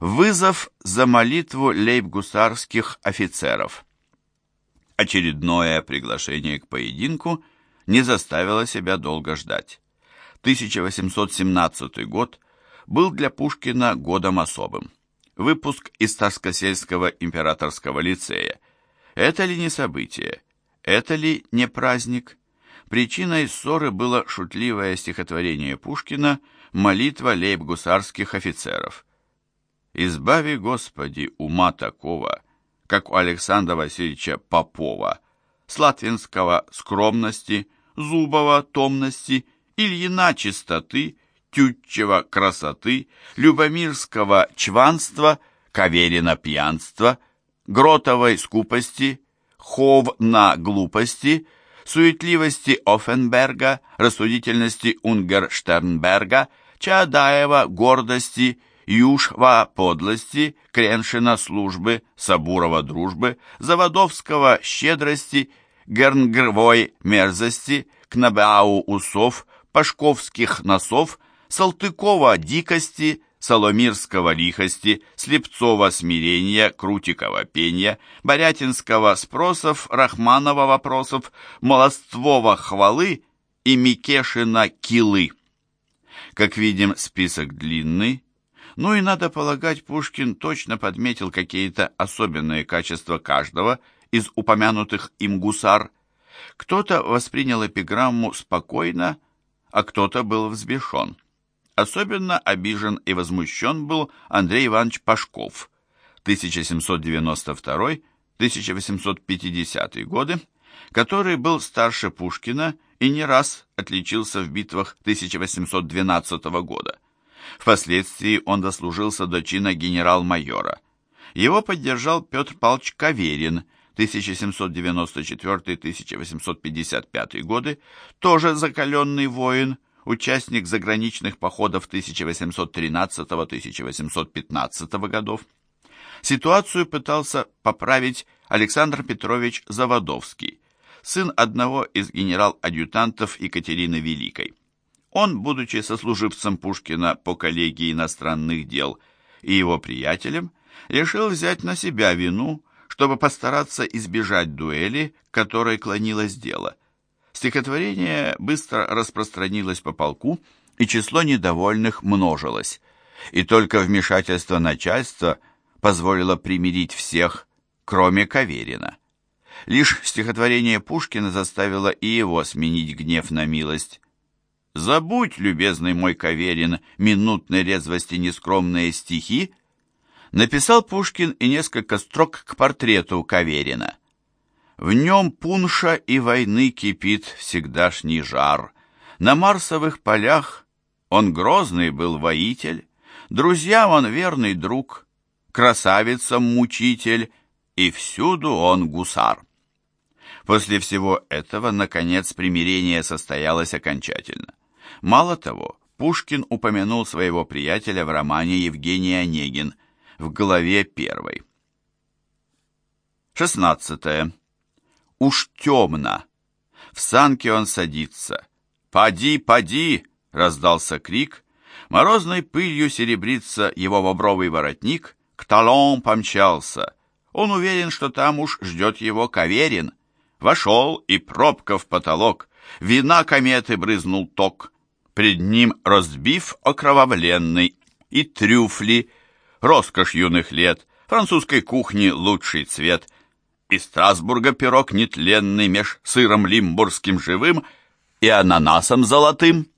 Вызов за молитву лейб-гусарских офицеров. Очередное приглашение к поединку не заставило себя долго ждать. 1817 год был для Пушкина годом особым. Выпуск из Тарскосельского императорского лицея. Это ли не событие? Это ли не праздник? Причиной ссоры было шутливое стихотворение Пушкина «Молитва лейб-гусарских офицеров». «Избави, Господи, ума такого, как у Александра Васильевича Попова, Слатвинского скромности, Зубова томности, Ильина чистоты, Тютчева красоты, Любомирского чванства, Каверина пьянства, Гротовой скупости, Ховна глупости – суетливости Оффенберга, рассудительности Унгерштернберга, Чаадаева гордости, Юшва подлости, Креншина службы, Сабурова дружбы, Заводовского щедрости, Гернгрвой мерзости, Кнабеау усов, Пашковских носов, Салтыкова дикости, Соломирского лихости, Слепцова смирения, Крутикова пения, Борятинского спросов, Рахманова вопросов, Молоствова хвалы и Микешина килы. Как видим, список длинный, ну и, надо полагать, Пушкин точно подметил какие-то особенные качества каждого из упомянутых им гусар. Кто-то воспринял эпиграмму спокойно, а кто-то был взбешен. Особенно обижен и возмущен был Андрей Иванович Пашков, 1792-1850 годы, который был старше Пушкина и не раз отличился в битвах 1812 года. Впоследствии он дослужился до чина генерал-майора. Его поддержал Петр Павлович Каверин, 1794-1855 годы, тоже закаленный воин, участник заграничных походов 1813-1815 годов. Ситуацию пытался поправить Александр Петрович Заводовский, сын одного из генерал-адъютантов Екатерины Великой. Он, будучи сослуживцем Пушкина по коллегии иностранных дел и его приятелем, решил взять на себя вину, чтобы постараться избежать дуэли, которой клонилось дело. Стихотворение быстро распространилось по полку, и число недовольных множилось. И только вмешательство начальства позволило примирить всех, кроме Каверина. Лишь стихотворение Пушкина заставило и его сменить гнев на милость. «Забудь, любезный мой Каверин, минутной резвости нескромные стихи», написал Пушкин и несколько строк к портрету Каверина. В нем пунша и войны кипит всегдашний жар. На марсовых полях он грозный был воитель, Друзьям он верный друг, красавицам мучитель, И всюду он гусар. После всего этого, наконец, примирение состоялось окончательно. Мало того, Пушкин упомянул своего приятеля в романе Евгений Онегин в главе первой. 16. Уж темно. В санке он садится. «Поди, поди!» — раздался крик. Морозной пылью серебрится его бобровый воротник. К талон помчался. Он уверен, что там уж ждет его Каверин. Вошел, и пробка в потолок. Вина кометы брызнул ток. Пред ним разбив окровавленный. И трюфли, роскошь юных лет, французской кухни лучший цвет — из Страсбурга пирог нетленный меж сыром лимбургским живым и ананасом золотым.